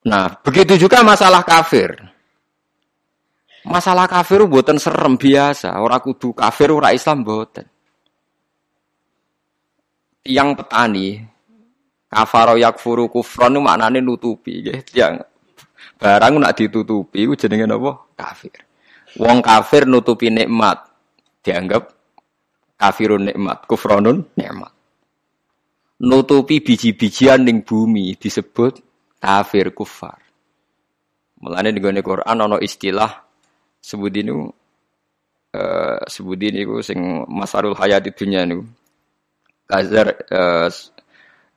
Nah, begitu juga masalah kafir. Masalah kafir buatan serem biasa, ora kudu kafir ora Islam buatan. Tiang petani kafaro yakfuru kufron itu maknanya nutupi nggih. Tiang barang nak ditutupi ku jenenge napa? Kafir. Wong kafir nutupi nikmat dianggap kafirun nikmat, kufronun nikmat. Nutupi biji-bijian ning bumi disebut kafir kufar. Mulane di Quran ana istilah sebut ini uh, sebut ini ku sing masarul hayat di dunia ini kazar uh,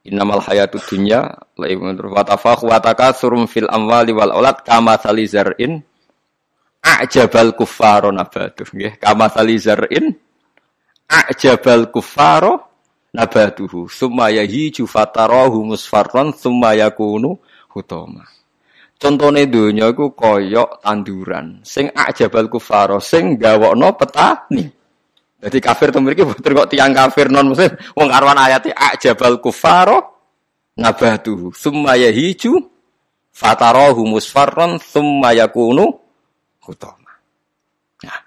innamal hayatu dunya laibun wa tafakh wa takatsurum fil amwali wal aulad kama salizarin a'jabal kuffaro nabatuh. Nggih kama salizarin a'jabal kuffaro nabatuhu summa yahiju fatarahu musfarran summa yakunu hutama Contone donya iku koyok tanduran sing ajabal kufaro sing gawokno petani. Jadi kafir to mriki boten kok tiang kafir non muslim wong arwan ayate ajabal kufaro nabatu summa yahiju fatarahu musfarran summa yakunu hutama. Nah.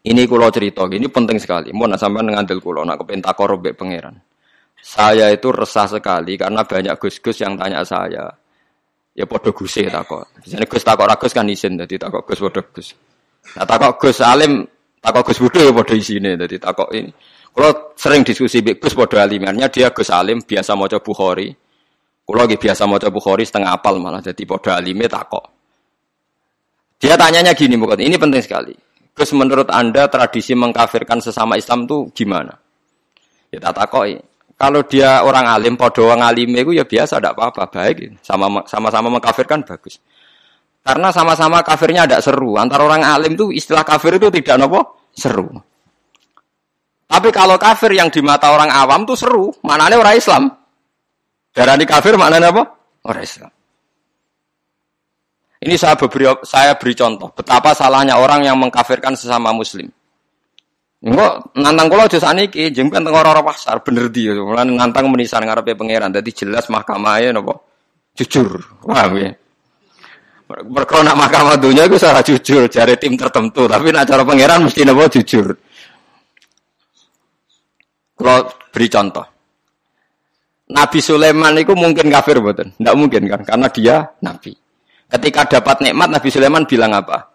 Ini kulo cerita, ini penting sekali. Mau nak sampai ngandel kulo, nak kepentak korobek pangeran. Saya itu resah sekali karena banyak gus-gus yang tanya saya ya podo guse takok. Biasane Gus takok ra Gus kan isin dadi takok Gus podo Gus. Nah takok Gus alim takok Gus Budi ya podo isine dadi takok ini. Kalau sering diskusi mbek Gus podo alimannya dia Gus alim biasa maca Bukhari. Kulo lagi biasa maca Bukhari setengah apal malah jadi podo alime takok. Dia tanyanya gini bukan ini penting sekali. Gus menurut Anda tradisi mengkafirkan sesama Islam tuh gimana? Ya tak takoi. Kalau dia orang alim, podo alim itu ya biasa, tidak apa-apa, baik. Sama-sama mengkafirkan bagus. Karena sama-sama kafirnya tidak seru. Antara orang alim itu istilah kafir itu tidak nopo seru. Tapi kalau kafir yang di mata orang awam itu seru, maknanya orang Islam. Darah kafir maknanya apa? Orang Islam. Ini saya beri, saya beri contoh betapa salahnya orang yang mengkafirkan sesama muslim. Enggak nantang kula aja saniki, jeng ben teng ora pasar bener di. Mulane nantang menisan ngarepe pangeran. Dadi jelas mahkamahe napa? Jujur. Paham ya? Mergo nak mahkamah dunia iku salah jujur jare tim tertentu, tapi nak cara pangeran mesti napa jujur. Kalau beri contoh. Nabi Sulaiman itu mungkin kafir betul, tidak mungkin kan, karena dia nabi. Ketika dapat nikmat Nabi Sulaiman bilang apa?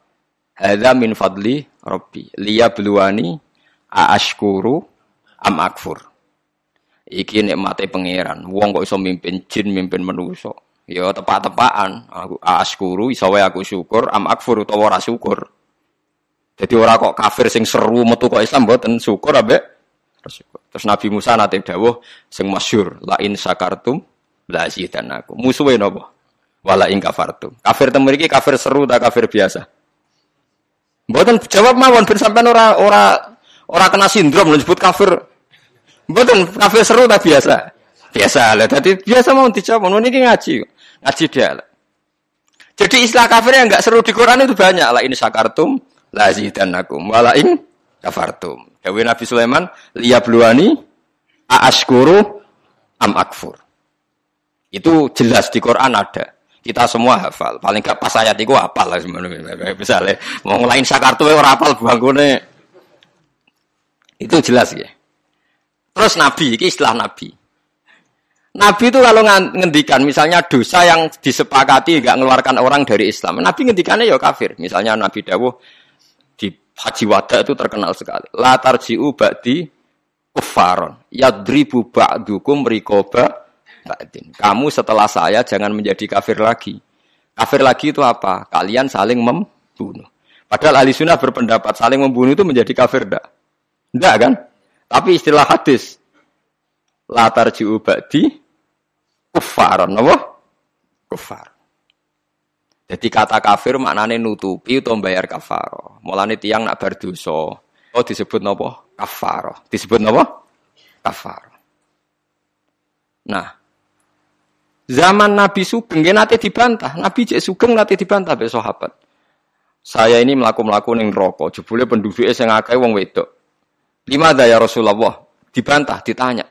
Hadza min fadli Rabbi liya bluwani aashkuru am akfur. Iki nikmate pangeran. Wong kok iso mimpin jin, mimpin manusa. Ya tepak-tepakan. Aku aashkuru iso wae aku syukur, am akfur utawa ora syukur. Jadi ora kok kafir sing seru metu kok Islam mboten syukur ambek. Terus Nabi Musa nate dawuh sing masyhur la in sakartum la aku. Musuhe napa? Wala ing kafartum. Kafir temu kafir seru tak kafir biasa? Mboten jawab mawon ben sampean ora ora Orang kena sindrom disebut kafir. Betul, kafir seru tak biasa. Biasa lah. Tadi biasa mau dijawab. Mau ini ngaji. Ngaji dia lah. Jadi istilah kafir yang enggak seru di Quran itu banyak. Lah ini sakartum, dan aku. Walain kafartum. Dewi Nabi Sulaiman, bluani, aaskuru, am akfur. Itu jelas di Quran ada. Kita semua hafal. Paling gak pas ayat itu hafal lah sebenarnya. Misalnya, mau ngelain sakartum orang hafal bangunnya itu jelas ya. Terus Nabi, ini istilah Nabi. Nabi itu kalau ngendikan, misalnya dosa yang disepakati nggak ngeluarkan orang dari Islam. Nabi ngendikannya ya kafir. Misalnya Nabi Dawuh di Haji Wada itu terkenal sekali. Latar jiu ba'di kufaron. Yadribu ba'dukum rikoba ba'din. Kamu setelah saya jangan menjadi kafir lagi. Kafir lagi itu apa? Kalian saling membunuh. Padahal ahli sunnah berpendapat saling membunuh itu menjadi kafir enggak? Enggak kan? Tapi istilah hadis latar jiu ba'di kufar, apa? Kufar. Jadi kata kafir maknanya nutupi atau bayar kafaro. Mulane tiang nak berdosa. Oh disebut nopo kafaro. Disebut nopo kafaro. Nah, zaman Nabi Sugeng nanti dibantah. Nabi Cek Sugeng nanti dibantah be sahabat. Saya ini melaku-melaku ning rokok. Jebule penduduknya sing akeh wong wedok. Lima ya Rasulullah? Dibantah, ditanya.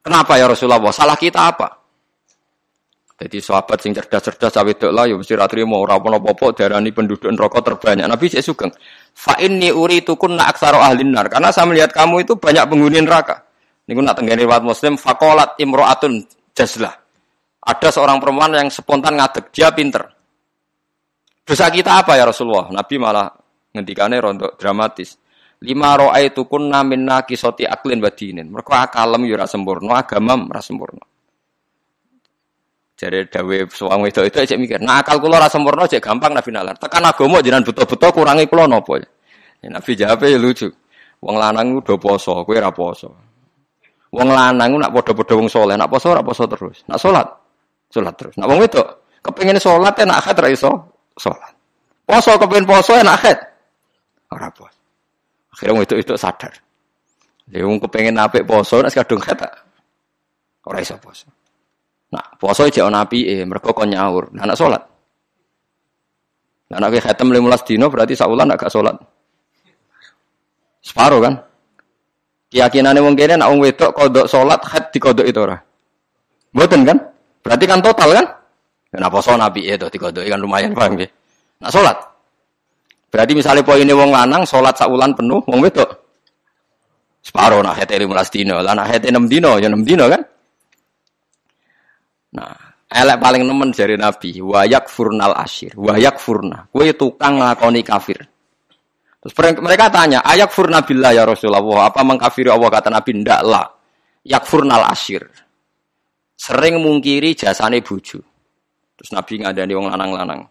Kenapa ya Rasulullah? Salah kita apa? Jadi sahabat sing cerdas-cerdas cawe dok lah ya mesti ratri mau ora apa-apa darani penduduk neraka terbanyak. Nabi cek sugeng. Fa inni uritukun na aksaro ahlin nar. Karena saya melihat kamu itu banyak penghuni neraka. Niku nak tenggene riwayat Muslim faqalat imro'atun jazlah. Ada seorang perempuan yang spontan ngadeg, dia pinter. Dosa kita apa ya Rasulullah? Nabi malah ngendikane rontok dramatis. Lima roa itu kun namin kisoti aklin badinin. Mereka akalem yura sempurna, agamam ora sempurna. Jadi dawe suang itu itu aja mikir. Nah akal kulo rasa sempurna aja gampang nabi nalar. Tekan agama jangan betul-betul kurangi kulo nopo. Ya, nabi jawab ya lucu. Wong lanang udah poso, kue ra poso. Wong lanang nak podo-podo wong soleh, nak poso ora poso terus. Nak sholat, sholat terus. Nak wong itu kepengen sholat enak akad ra iso sholat. Poso kepengen poso enak akad. Ora poso. Akhirnya itu itu sadar. Dia wong kepengen apik poso nak kadung kata. Ora iso poso. Nah, poso aja ana apike, mergo kon nyaur. Nah, anak salat. Nah, nek khatam 15 dino berarti saulan agak salat. Separuh kan? Keyakinane wong kene nek wong wedok kodok salat khat dikodok itu ora. Mboten kan? Berarti kan total kan? Nah, poso nabi itu dikodok kan lumayan paham nggih. Nak salat. Berarti misalnya poinnya wong lanang salat saulan penuh, wong wedok separuh nah hete 15 dino, lah nak hete 6 dino ya 6 dino kan? Nah, elek paling nemen dari Nabi, wayak furnal asir, wayak furna. Kue tukang ngakoni kafir. Terus mereka tanya, ayak furna billah ya Rasulullah, apa mengkafiri Allah kata Nabi? Ndak lah. Yak furnal asir. Sering mungkiri jasane buju. Terus Nabi ngadani wong lanang-lanang.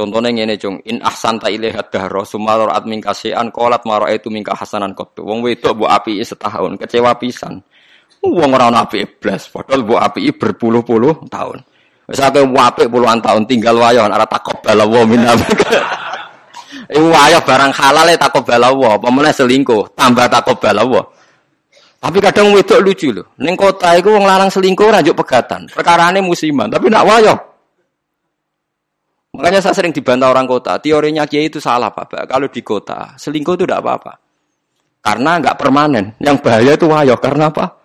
Contohnya ngene cung, in ahsanta ilaihat dahra sumaror at mingkasean kolat maro itu mingka hasanan kotu. Wong wedok bu api setahun, kecewa pisan. Wong ora ana apike blas, padahal mbok apiki berpuluh-puluh tahun. Wis akeh apik puluhan tahun tinggal wayo ora takobal wa minna. Iku wayo barang halal e takobal wa, meneh selingkuh, tambah takobal wa. Tapi kadang wedok lucu loh. Ning kota iku wong lanang selingkuh ora njuk pegatan. Perkarane musiman, tapi nak wayo. Makanya saya sering dibantah orang kota. Teorinya Kiai itu salah, Pak. Kalau di kota, selingkuh itu tidak apa-apa. Karena nggak permanen. Yang bahaya itu wayo. Karena apa?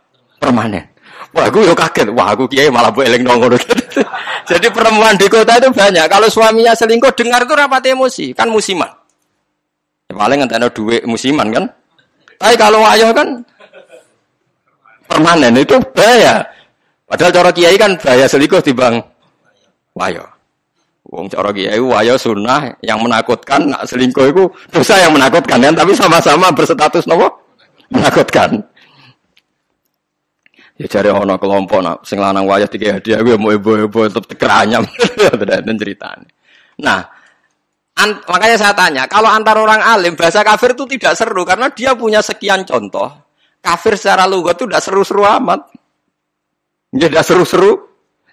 permanen. Wah, aku yo kaget. Wah, aku kiai malah bu eling nongol. Jadi perempuan di kota itu banyak. Kalau suaminya selingkuh, dengar itu rapat emosi. Kan musiman. Ya, paling ada duit musiman kan. Tapi kalau ayo kan permanen itu bahaya. Padahal cara kiai kan bahaya selingkuh di bang wayo. Wong cara kiai wayo sunnah yang menakutkan, nak selingkuh itu dosa yang menakutkan kan, tapi sama-sama berstatus nopo menakutkan. Ya cari ono kelompok nak sing lanang tiga hadiah gue mau ibu-ibu tetap tekeranyam dan ceritanya. Nah, an, makanya saya tanya, kalau antar orang alim bahasa kafir itu tidak seru karena dia punya sekian contoh. Kafir secara lugat itu tidak seru-seru amat. Ya tidak seru-seru.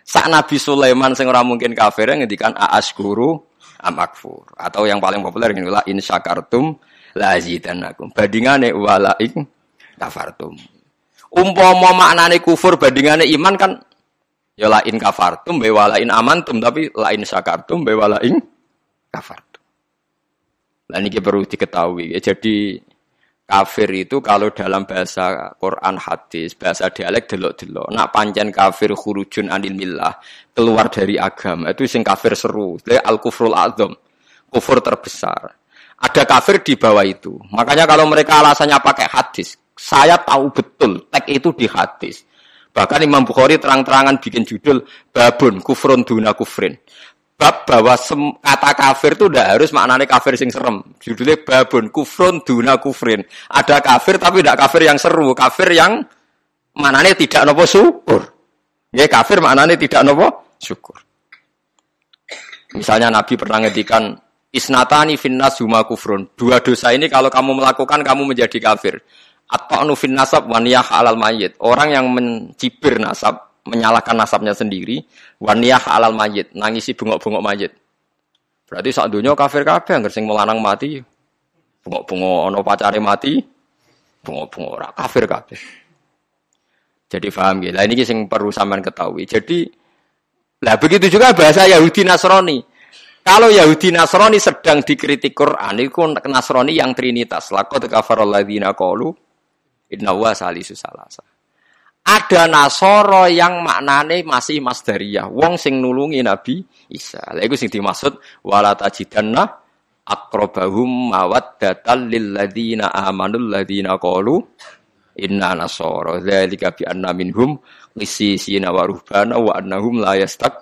Sak Nabi Sulaiman sing ora mungkin kafir yang ngedikan guru amakfur atau yang paling populer ini la in syakartum lazidanakum. Bandingane wala in kafartum. Umpama maknane kufur bandingane iman kan ya lain kafartum be walain amantum tapi lain syakartum be walain kafartum. Nah ini perlu diketahui. Ya, jadi kafir itu kalau dalam bahasa Quran hadis, bahasa dialek delok-delok. Nak pancen kafir khurujun anil millah, keluar dari agama. Itu sing kafir seru. Al kufrul azam. Kufur terbesar. Ada kafir di bawah itu. Makanya kalau mereka alasannya pakai hadis, saya tahu betul teks itu di hadis. Bahkan Imam Bukhari terang-terangan bikin judul babun kufrun duna kufrin. Bab bahwa kata kafir itu tidak harus maknanya kafir sing serem. Judulnya babun kufrun duna kufrin. Ada kafir tapi tidak kafir yang seru, kafir yang maknanya tidak nopo syukur. Ya kafir maknanya tidak nopo syukur. Misalnya Nabi pernah ngedikan isnatani finnas huma kufrun. Dua dosa ini kalau kamu melakukan kamu menjadi kafir. Atau nufin nasab waniyah alal mayit. Orang yang mencibir nasab, menyalahkan nasabnya sendiri, waniyah alal mayit, nangisi bungok-bungok mayit. Berarti saat dunia kafir kafir, nggak sing melanang mati, bungok-bungok ono pacare mati, bungok-bungok ora kafir kafir. Jadi paham gitu. Lah ini sing perlu sampean ketahui. Jadi lah begitu juga bahasa Yahudi Nasrani. Kalau Yahudi Nasrani sedang dikritik Quran, itu Nasrani yang trinitas. Lakot kafaralladzina qalu Inna wa salisu salasa. Ada Nasoro yang maknane masih masdariyah. Wong sing nulungi Nabi Isa. Lha iku sing dimaksud wala tajidanna aqrabahum mawaddatal lil ladzina amanul ladzina qalu inna nasara. Dzalika bi anna minhum qissisina wa wa annahum la yastak